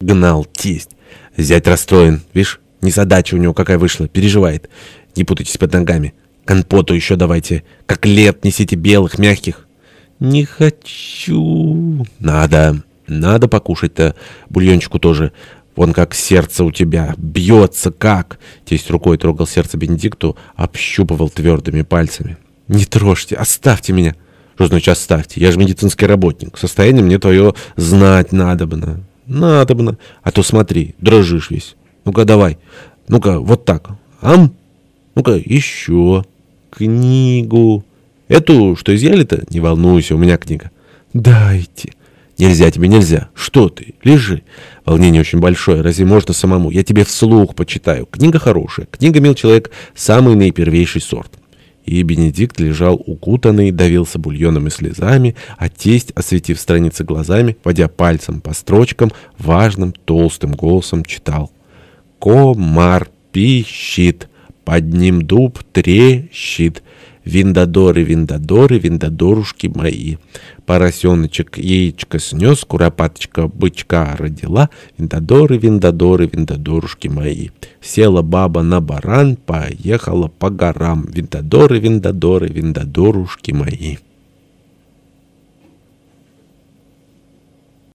Гнал тесть. Зять расстроен. Видишь, незадача у него какая вышла. Переживает. Не путайтесь под ногами. Компоту еще давайте. Как лет несите белых, мягких. Не хочу. Надо. Надо покушать-то. Бульончику тоже. Вон как сердце у тебя. Бьется как. Тесть рукой трогал сердце Бенедикту, общупывал твердыми пальцами. Не трожьте. Оставьте меня. Что значит оставьте? Я же медицинский работник. Состояние мне твое знать надобно. Надобно. А то смотри, дрожишь весь. Ну-ка, давай. Ну-ка, вот так. Ам? Ну-ка, еще. Книгу. Эту, что изъяли-то? Не волнуйся, у меня книга. Дайте. Нельзя тебе, нельзя. Что ты? Лежи. Волнение очень большое. Разве можно самому? Я тебе вслух почитаю. Книга хорошая. Книга, мил человек, самый наипервейший сорт и Бенедикт лежал укутанный, давился бульоном и слезами, а тесть, осветив страницы глазами, водя пальцем по строчкам, важным толстым голосом читал. «Комар пищит, под ним дуб трещит». Виндадоры, виндадоры, виндадорушки мои. Поросеночек яичко снес, куропаточка бычка родила. Виндадоры, виндадоры, виндадорушки мои. Села баба на баран, поехала по горам. Виндадоры, виндадоры, виндадорушки мои.